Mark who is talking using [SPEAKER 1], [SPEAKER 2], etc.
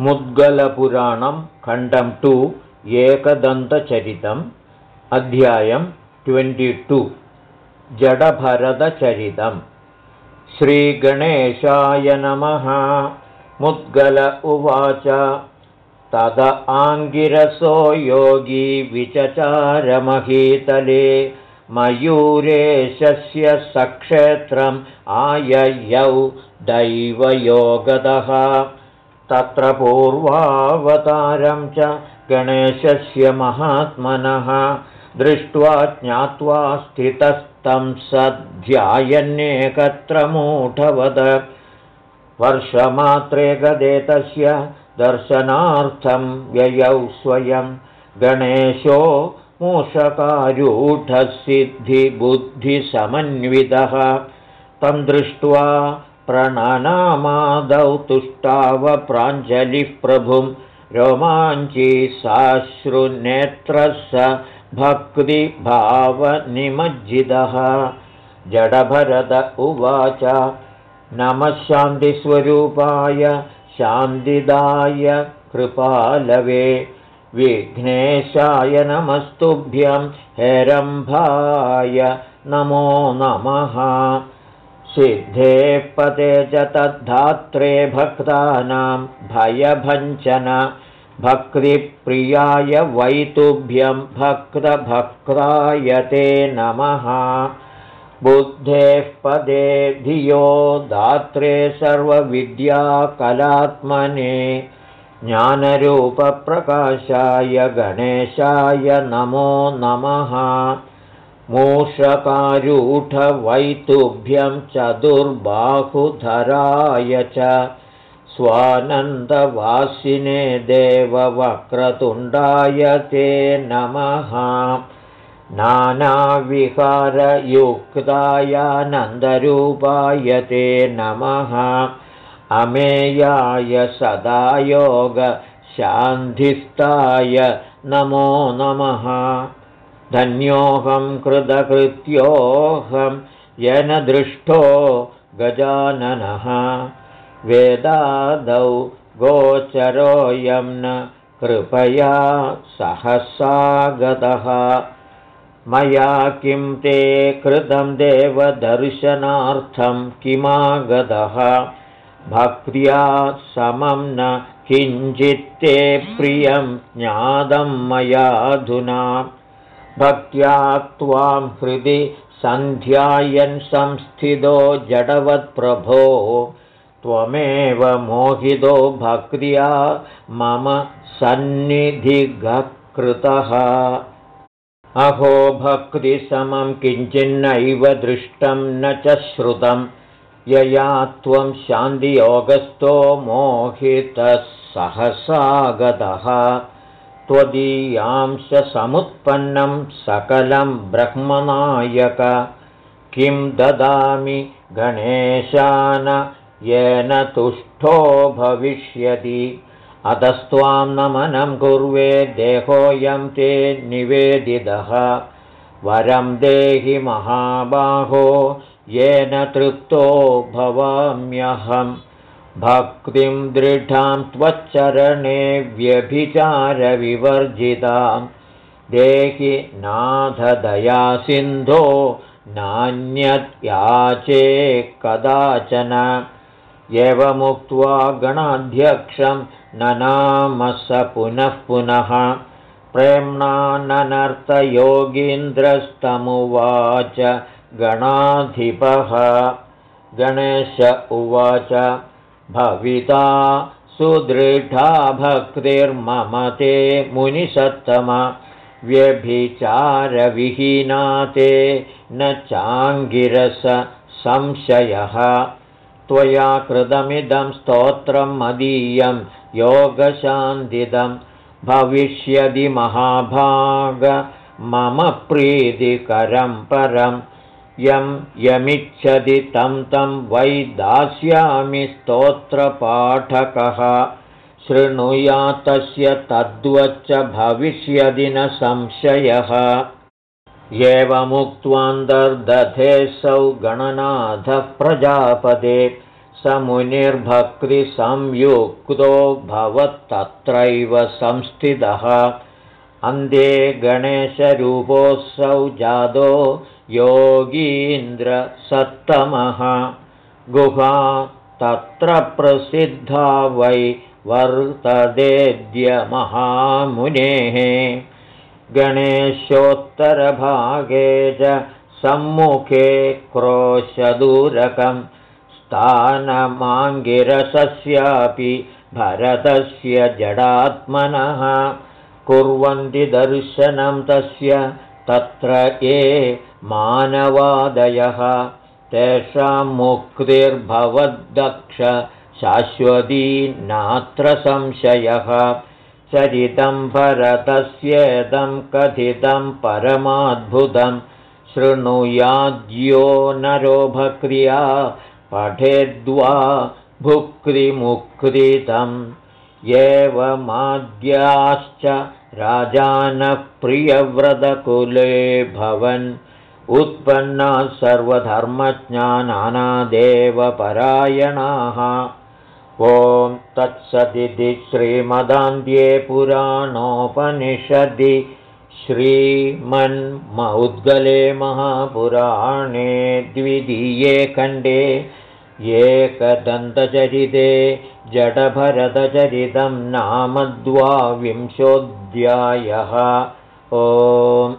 [SPEAKER 1] मुद्गलपुराणं खण्डं टु एकदन्तचरितम् अध्यायं ट्वेण्टि जडभरतचरितम्. श्रीगणेशाय नमः मुद्गल उवाच। तद आङ्गिरसो योगी विचचारमहीतले मयूरेशस्य सक्षेत्रम् आययौ दैवयोगदः तत्र पूर्वावतारं च गणेशस्य महात्मनः दृष्ट्वा ज्ञात्वा स्थितस्तं सध्यायन्येकत्र मूढवद। वर्षमात्रे गदे तस्य दर्शनार्थं व्ययौ स्वयं गणेशो मूषकारूढसिद्धिबुद्धिसमन्वितः। तं दृष्ट्वा प्रणनामादौ तुष्टावप्राञ्जलिः प्रभुं रोमाञ्ची साश्रुनेत्रः स भक्तिभावनिमज्जितः। जडभरत उवाच नमः शान्तिस्वरूपाय शान्तिदाय कृपालवे। विघ्नेशाय नमस्तुभ्यं हेरम्भाय नमो नमः सिद्धे पदे च तद्धात्रे भक्तानां भयभञ्चन भक्तिप्रियाय वैतुभ्यं भक्तभक्ताय ते नमः। बुद्धेः पदे धियो दात्रे सर्वविद्याकलात्मने ज्ञानरूपप्रकाशाय गणेशाय नमो नमः मूषकारूढवैतुभ्यं चतुर्बाहुधराय च स्वानन्दवासिने देववक्रतुण्डाय ते नमः। नानाविहारयुक्ताय ते नमः। अमेयाय सदायोगशान्धिस्ताय नमो नमः धन्योऽहं कृतकृत्योऽहं येन दृष्टो गजाननः। वेदादौ गोचरोऽयं न कृपया सहसागतः मया किं ते कृतं देवदर्शनार्थं किमागतः? भक्त्या समं न किञ्चित्ते प्रियं ज्ञातं मयाधुना भक्त्या त्वां हृदि सन्ध्यायन् संस्थितो जडवत्प्रभो। त्वमेव मोहितो भक्त्या मम सन्निधिगकृतः अहो भक्तिसमं किञ्चिन्नैव दृष्टं न च श्रुतं। यया त्वं शान्तियोगस्थो मोहितः सहसागतः त्वदीयांश समुत्पन्नं सकलं ब्रह्मनायक। किं ददामि गणेशान येन तुष्टो भविष्यति। अतस्त्वां नमनं कुर्वे देहोऽयं ते निवेदितः। वरं देहि महाबाहो येन तृप्तो भवाम्यहम् भक्तिं दृढां त्वच्चरणे व्यभिचारविवर्जितां। देहि नाथदयासिन्धो नान्यत्याचे कदाचन। एवमुक्त्वा गणाध्यक्षं ननामस पुनः पुनः। प्रेम्णा ननर्तयोगीन्द्रस्तमुवाच गणाधिपः। गणेश उवाच भविता सुदृढा भक्तिर्मम ते मुनिसत्तम। व्यभिचारविहीना ते न चाङ्गिरस संशयः। त्वया कृतमिदं स्तोत्रं मदीयं योगशान्दिदं भविष्यदि महाभाग। मम प्रीतिकरं परम् यं यमिच्छति तं तं वै दास्यामि स्तोत्रपाठकः। शृणुयातस्य तद्वच्च भविष्यदि न संशयः। एवमुक्त्वान्तर्दधेऽसौ गणनाथः प्रजापदे स मुनिर्भक्तिसंयुक्तो भवत्तत्रैव संस्थितः अन्धे गणेशरूपोऽसौ जादो योगीन्द्रसत्तमः गुहा तत्र प्रसिद्धा वै वर्तदेद्य महामुनेः। गणेशोत्तरभागे च सम्मुखे क्रोशदूरकं स्थानमाङ्गिरसस्यापि भरतस्य जडात्मनः कुर्वन्ति दर्शनं तस्य तत्र ये मानवादयः। तेषां मुक्तिर्भवद्दक्ष शाश्वती नात्र संशयः। चरितं भरतस्येदं कथितं परमाद्भुतं। शृणुयाद्यो नरो भक्रिया पठेद्वा भुक्तिमुक्तितम् एवमाद्याश्च राजानः प्रियव्रतकुले भवन् उत्पन्नाः सर्वधर्मज्ञानानादेवपरायणाः। ॐ तत्सदिति श्रीमदान्ध्ये पुराणोपनिषदि श्रीमन्मौद्गले महापुराणे द्वितीये खण्डे एकदन्तचरिते जडभरतचरितं नाम द्वाविंशोऽध्यायः। ओम्